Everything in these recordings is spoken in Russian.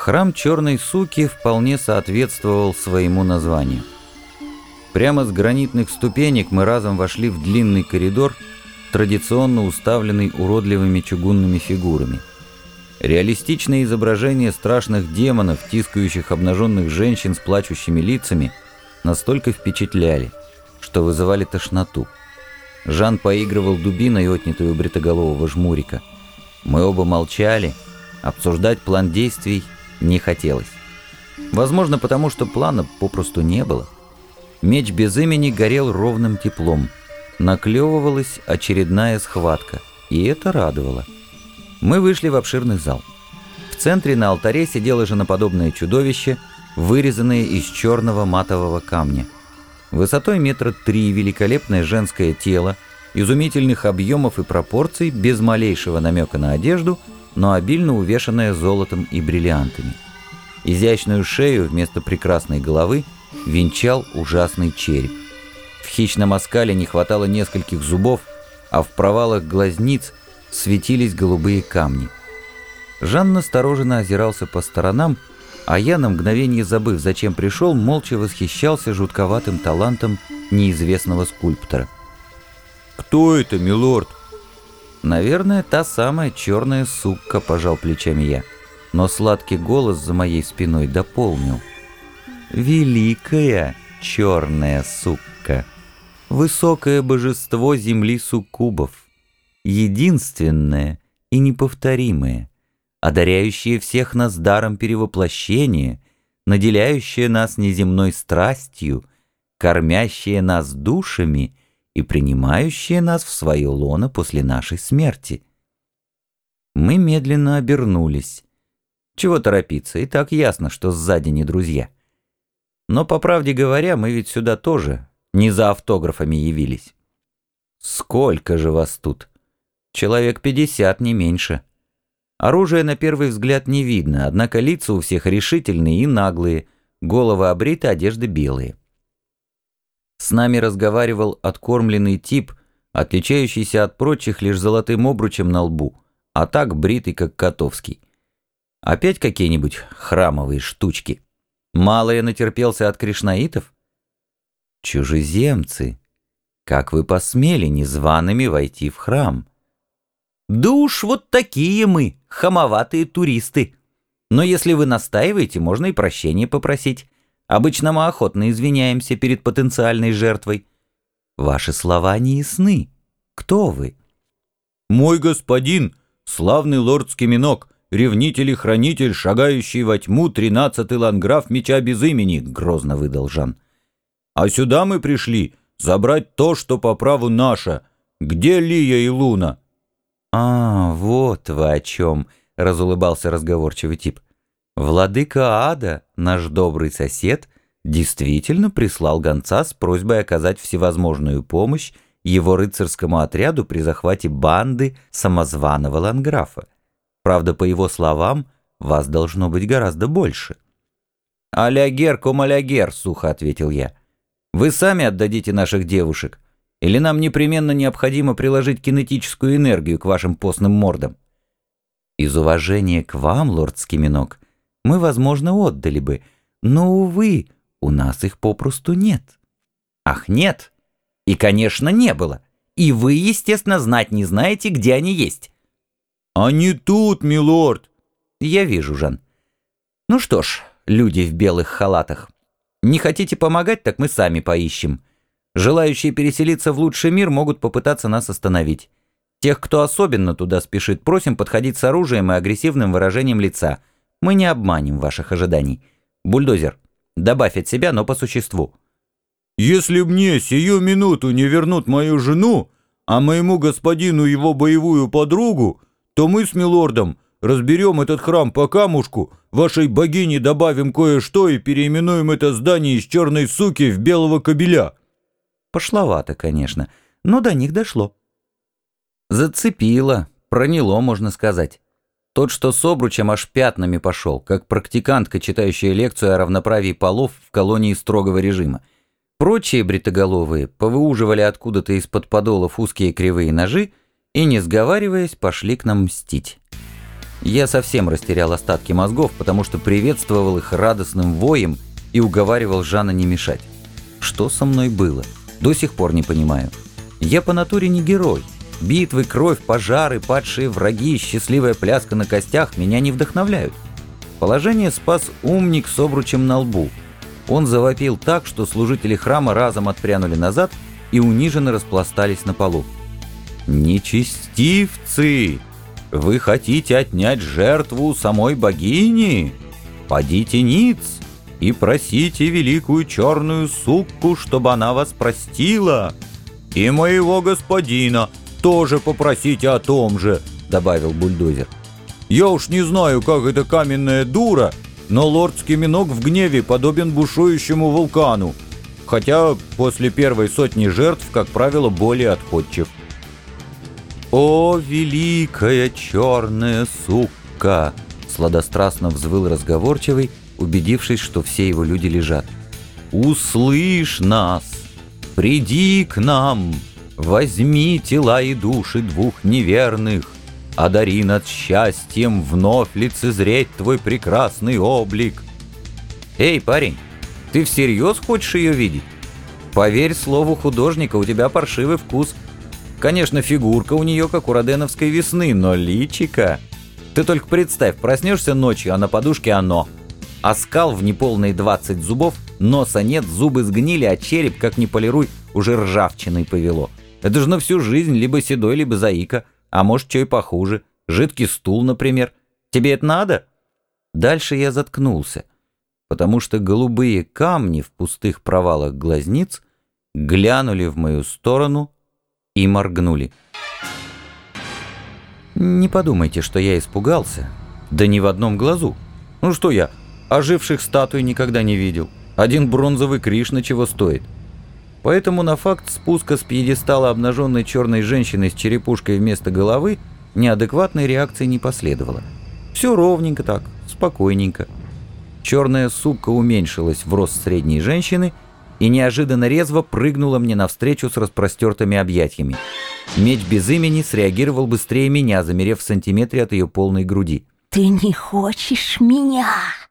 Храм черной суки вполне соответствовал своему названию. Прямо с гранитных ступенек мы разом вошли в длинный коридор, традиционно уставленный уродливыми чугунными фигурами. Реалистичные изображения страшных демонов, тискающих обнаженных женщин с плачущими лицами, настолько впечатляли, что вызывали тошноту. Жан поигрывал дубиной, отнятой у бритоголового жмурика. Мы оба молчали, обсуждать план действий не хотелось. Возможно, потому что плана попросту не было. Меч без имени горел ровным теплом. Наклевывалась очередная схватка, и это радовало. Мы вышли в обширный зал. В центре на алтаре сидело женоподобное чудовище, вырезанное из черного матового камня. Высотой метра три великолепное женское тело, изумительных объемов и пропорций, без малейшего намека на одежду – но обильно увешанная золотом и бриллиантами. Изящную шею вместо прекрасной головы венчал ужасный череп. В хищном оскале не хватало нескольких зубов, а в провалах глазниц светились голубые камни. Жан настороженно озирался по сторонам, а я, на мгновение забыв, зачем пришел, молча восхищался жутковатым талантом неизвестного скульптора. «Кто это, милорд?» «Наверное, та самая черная сука», — пожал плечами я. Но сладкий голос за моей спиной дополнил. «Великая черная сука, высокое божество земли суккубов, единственное и неповторимое, одаряющее всех нас даром перевоплощения, наделяющее нас неземной страстью, кормящее нас душами — и принимающее нас в свое лоно после нашей смерти. Мы медленно обернулись. Чего торопиться, и так ясно, что сзади не друзья. Но, по правде говоря, мы ведь сюда тоже не за автографами явились. Сколько же вас тут? Человек пятьдесят, не меньше. Оружия на первый взгляд не видно, однако лица у всех решительные и наглые, головы обриты, одежды белые. С нами разговаривал откормленный тип, отличающийся от прочих лишь золотым обручем на лбу, а так бритый, как Котовский. Опять какие-нибудь храмовые штучки? Мало я натерпелся от кришнаитов? Чужеземцы, как вы посмели незваными войти в храм? Да уж вот такие мы, хамоватые туристы. Но если вы настаиваете, можно и прощения попросить. Обычно мы охотно извиняемся перед потенциальной жертвой. Ваши слова не ясны. Кто вы? Мой господин, славный лорд Скиминок, ревнитель и хранитель, шагающий во тьму, тринадцатый ланграф меча без имени, грозно выдал Жан. А сюда мы пришли забрать то, что по праву наше. Где Лия и Луна? А, вот вы о чем, разулыбался разговорчивый тип. Владыка Ада, наш добрый сосед, действительно прислал гонца с просьбой оказать всевозможную помощь его рыцарскому отряду при захвате банды самозваного ланграфа. Правда, по его словам, вас должно быть гораздо больше. «Алягер, комалягер», — сухо ответил я. «Вы сами отдадите наших девушек, или нам непременно необходимо приложить кинетическую энергию к вашим постным мордам?» «Из уважения к вам, лорд Скиминок, мы, возможно, отдали бы, но, увы, у нас их попросту нет». «Ах, нет? И, конечно, не было. И вы, естественно, знать не знаете, где они есть». «Они тут, милорд!» «Я вижу, Жан. Ну что ж, люди в белых халатах, не хотите помогать, так мы сами поищем. Желающие переселиться в лучший мир могут попытаться нас остановить. Тех, кто особенно туда спешит, просим подходить с оружием и агрессивным выражением лица. Мы не обманем ваших ожиданий. Бульдозер, добавь от себя, но по существу. Если мне сию минуту не вернут мою жену, а моему господину его боевую подругу, то мы с милордом разберем этот храм по камушку, вашей богине добавим кое-что и переименуем это здание из черной суки в белого кобеля». Пошловато, конечно, но до них дошло. Зацепило, проняло, можно сказать. Тот, что с обручем аж пятнами пошел, как практикантка, читающая лекцию о равноправии полов в колонии строгого режима. Прочие бритоголовые повыуживали откуда-то из-под подолов узкие кривые ножи и, не сговариваясь, пошли к нам мстить. Я совсем растерял остатки мозгов, потому что приветствовал их радостным воем и уговаривал Жана не мешать. Что со мной было? До сих пор не понимаю. Я по натуре не герой. Битвы, кровь, пожары, падшие враги, счастливая пляска на костях меня не вдохновляют. Положение спас умник с обручем на лбу. Он завопил так, что служители храма разом отпрянули назад и униженно распластались на полу. «Нечестивцы! Вы хотите отнять жертву самой богини? Подите ниц и просите великую черную сукку, чтобы она вас простила. И моего господина тоже попросите о том же», — добавил бульдозер. Я уж не знаю, как эта каменная дура, но лордский миног в гневе подобен бушующему вулкану, хотя после первой сотни жертв, как правило, более отходчив. «О, великая черная сука!» — сладострастно взвыл разговорчивый, убедившись, что все его люди лежат. «Услышь нас! Приди к нам! Возьми тела и души двух неверных! одари над счастьем вновь лицезреть твой прекрасный облик. Эй, парень, ты всерьез хочешь ее видеть? Поверь слову художника, у тебя паршивый вкус. Конечно, фигурка у нее как у роденовской весны, но личика... Ты только представь, проснешься ночью, а на подушке оно. А скал в неполные 20 зубов, носа нет, зубы сгнили, а череп, как ни полируй, уже ржавчиной повело. Это же на всю жизнь либо седой, либо заика. А может, что и похуже. Жидкий стул, например. Тебе это надо? Дальше я заткнулся, потому что голубые камни в пустых провалах глазниц глянули в мою сторону и моргнули. Не подумайте, что я испугался. Да ни в одном глазу. Ну что я, оживших статуй никогда не видел. Один бронзовый Кришна чего стоит. Поэтому на факт спуска с пьедестала обнаженной черной женщины с черепушкой вместо головы неадекватной реакции не последовало. Все ровненько так, спокойненько. Черная сука уменьшилась в рост средней женщины и неожиданно резво прыгнула мне навстречу с распростертыми объятиями. Меч без имени среагировал быстрее меня, замерев в сантиметре от ее полной груди. «Ты не хочешь меня?»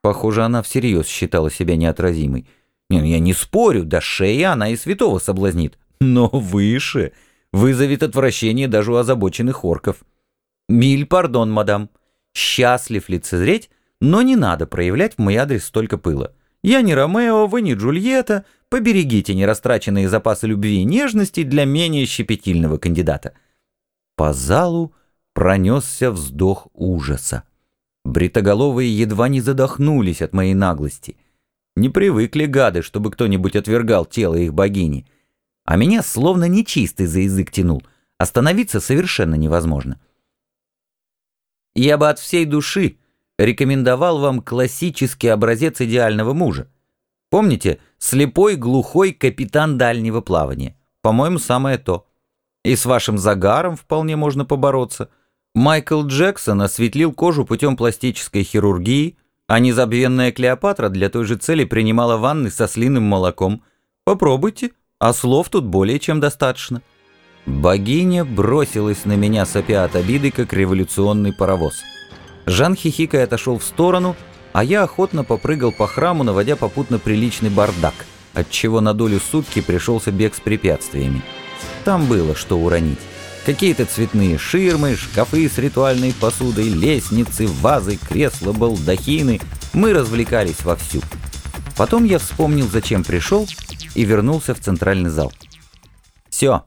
Похоже, она всерьез считала себя неотразимой. Не, ну я не спорю, до шеи она и святого соблазнит. Но выше вызовет отвращение даже у озабоченных орков. Миль пардон, мадам. Счастлив лицезреть, но не надо проявлять в мой адрес столько пыла. Я не Ромео, вы не Джульетта. Поберегите нерастраченные запасы любви и нежности для менее щепетильного кандидата. По залу пронесся вздох ужаса. Бритоголовые едва не задохнулись от моей наглости. Не привыкли гады, чтобы кто-нибудь отвергал тело их богини. А меня словно нечистый за язык тянул. Остановиться совершенно невозможно. Я бы от всей души рекомендовал вам классический образец идеального мужа. Помните, слепой, глухой капитан дальнего плавания. По-моему, самое то. И с вашим загаром вполне можно побороться. Майкл Джексон осветлил кожу путем пластической хирургии, а незабвенная Клеопатра для той же цели принимала ванны со слиным молоком. Попробуйте, а слов тут более чем достаточно. Богиня бросилась на меня, сопя от обиды, как революционный паровоз. Жан хихикая отошел в сторону, а я охотно попрыгал по храму, наводя попутно приличный бардак, отчего на долю сутки пришелся бег с препятствиями. Там было что уронить. Какие-то цветные ширмы, шкафы с ритуальной посудой, лестницы, вазы, кресла, балдахины. Мы развлекались вовсю. Потом я вспомнил, зачем пришел, и вернулся в центральный зал. Все.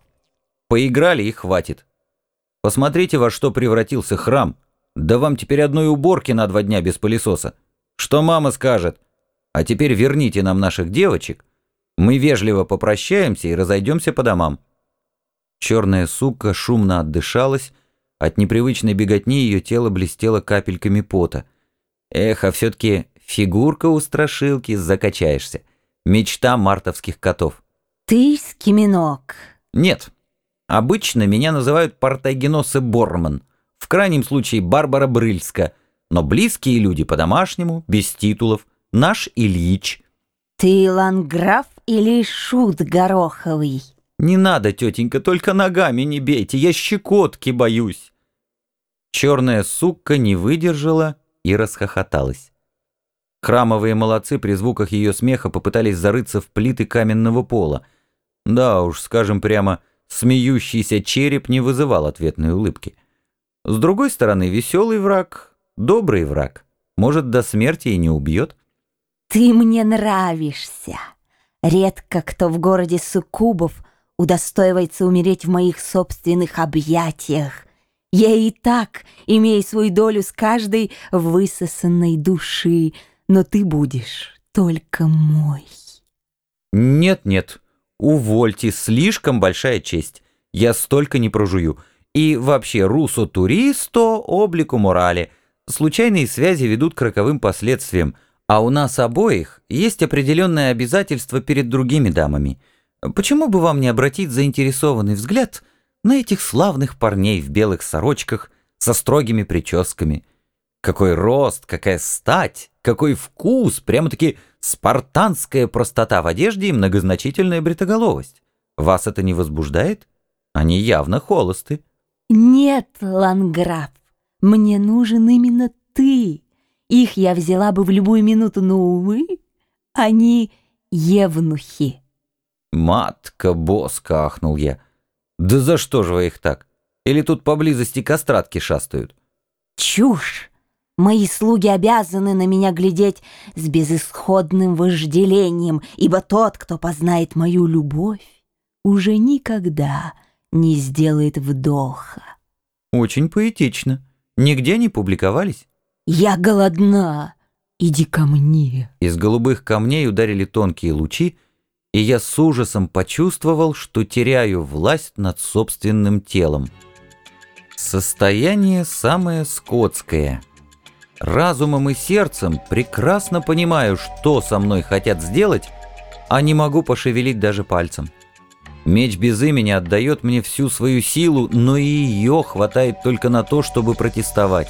Поиграли и хватит. Посмотрите, во что превратился храм. Да вам теперь одной уборки на два дня без пылесоса. Что мама скажет? А теперь верните нам наших девочек. Мы вежливо попрощаемся и разойдемся по домам. Черная сука шумно отдышалась, от непривычной беготни ее тело блестело капельками пота. Эх, а все-таки фигурка у страшилки, закачаешься. Мечта мартовских котов. Ты скиминок. Нет. Обычно меня называют Портагеносы Борман. В крайнем случае Барбара Брыльска. Но близкие люди по-домашнему, без титулов. Наш Ильич. Ты ланграф или шут гороховый? «Не надо, тетенька, только ногами не бейте, я щекотки боюсь». Черная сукка не выдержала и расхохоталась. Храмовые молодцы при звуках ее смеха попытались зарыться в плиты каменного пола. Да уж, скажем прямо, смеющийся череп не вызывал ответной улыбки. С другой стороны, веселый враг, добрый враг, может, до смерти и не убьет. Ты мне нравишься. Редко кто в городе Суккубов удостоивается умереть в моих собственных объятиях. Я и так имею свою долю с каждой высосанной души, но ты будешь только мой. Нет-нет, увольте, слишком большая честь. Я столько не прожую. И вообще, русо туристо, облику морали. Случайные связи ведут к роковым последствиям, а у нас обоих есть определенное обязательство перед другими дамами. Почему бы вам не обратить заинтересованный взгляд на этих славных парней в белых сорочках со строгими прическами? Какой рост, какая стать, какой вкус, прямо-таки спартанская простота в одежде и многозначительная бритоголовость. Вас это не возбуждает? Они явно холосты. Нет, Ланграф, мне нужен именно ты. Их я взяла бы в любую минуту, но, увы, они евнухи. «Матка боска!» — ахнул я. «Да за что же вы их так? Или тут поблизости кастратки шастают?» Чушь! Мои слуги обязаны на меня глядеть с безысходным вожделением, ибо тот, кто познает мою любовь, уже никогда не сделает вдоха. «Очень поэтично. Нигде не публиковались?» Я голодна. Иди ко мне. Из голубых камней ударили тонкие лучи, и я с ужасом почувствовал, что теряю власть над собственным телом. Состояние самое скотское. Разумом и сердцем прекрасно понимаю, что со мной хотят сделать, а не могу пошевелить даже пальцем. Меч без имени отдает мне всю свою силу, но и ее хватает только на то, чтобы протестовать.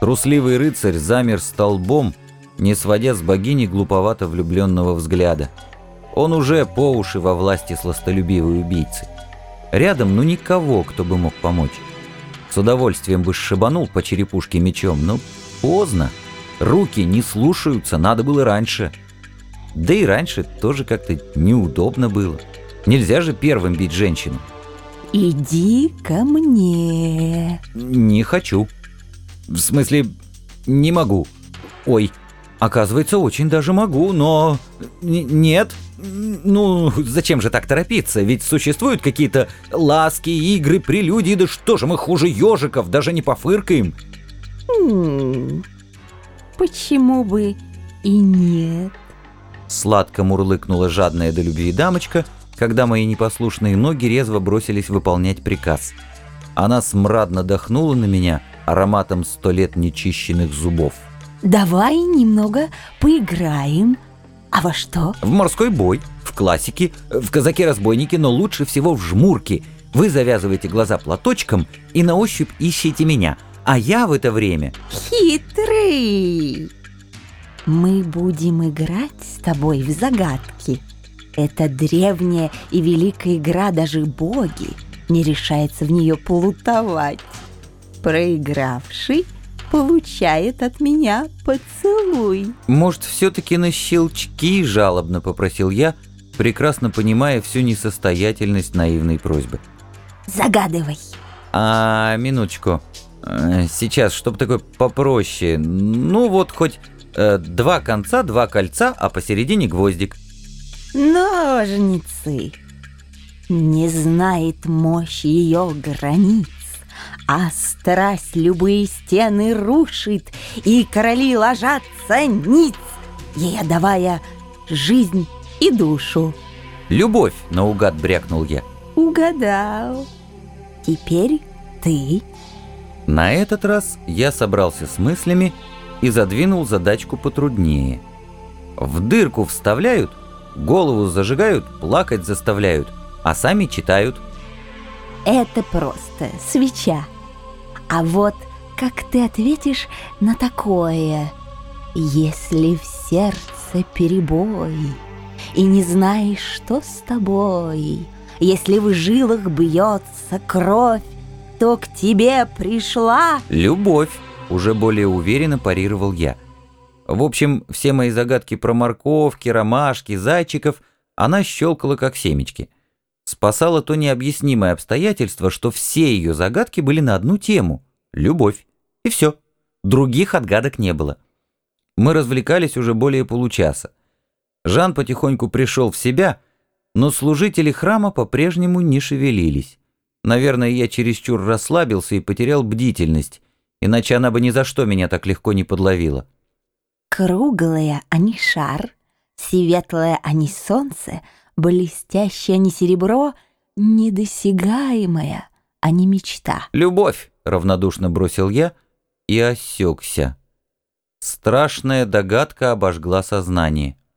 Трусливый рыцарь замер столбом, не сводя с богини глуповато влюбленного взгляда. Он уже по уши во власти сластолюбивой убийцы. Рядом ну никого, кто бы мог помочь. С удовольствием бы сшибанул по черепушке мечом, но поздно. Руки не слушаются, надо было раньше. Да и раньше тоже как-то неудобно было. Нельзя же первым бить женщину. Иди ко мне. Не хочу. В смысле, не могу. Ой, оказывается, очень даже могу, но... нет. Ну, зачем же так торопиться? Ведь существуют какие-то ласки, игры, прелюдии. Да что же мы хуже ежиков, даже не пофыркаем. М, Почему бы и нет? Сладко мурлыкнула жадная до любви дамочка, когда мои непослушные ноги резво бросились выполнять приказ. Она смрадно дохнула на меня ароматом сто лет нечищенных зубов. Давай немного поиграем. А во что? В морской бой, в классике, в казаке-разбойнике, но лучше всего в жмурке. Вы завязываете глаза платочком и на ощупь ищете меня, а я в это время... Хитрый! Мы будем играть с тобой в загадки. Это древняя и великая игра, даже боги не решается в нее плутовать. Проигравший получает от меня поцелуй. Может, все-таки на щелчки жалобно попросил я, прекрасно понимая всю несостоятельность наивной просьбы. Загадывай. А, минуточку. Э, Сейчас, чтобы такое попроще. Ну вот хоть э, два конца, два кольца, а посередине гвоздик. Ножницы. Не знает мощь ее границ, а страсть любые стены рушит, и короли ложатся ниц, ей отдавая жизнь и душу. Любовь, наугад брякнул я. Угадал. Теперь ты. На этот раз я собрался с мыслями и задвинул задачку потруднее. В дырку вставляют, голову зажигают, плакать заставляют, а сами читают. Это просто свеча. А вот как ты ответишь на такое, если в сердце перебой, и не знаешь, что с тобой, если в жилах бьется кровь, что к тебе пришла. «Любовь», — уже более уверенно парировал я. В общем, все мои загадки про морковки, ромашки, зайчиков она щелкала как семечки. Спасало то необъяснимое обстоятельство, что все ее загадки были на одну тему — любовь. И все. Других отгадок не было. Мы развлекались уже более получаса. Жан потихоньку пришел в себя, но служители храма по-прежнему не шевелились. Наверное, я чересчур расслабился и потерял бдительность, иначе она бы ни за что меня так легко не подловила. Круглая, а не шар, светлое, а не солнце, блестящее, а не серебро, недосягаемое, а не мечта. «Любовь!» — равнодушно бросил я и осекся. Страшная догадка обожгла сознание.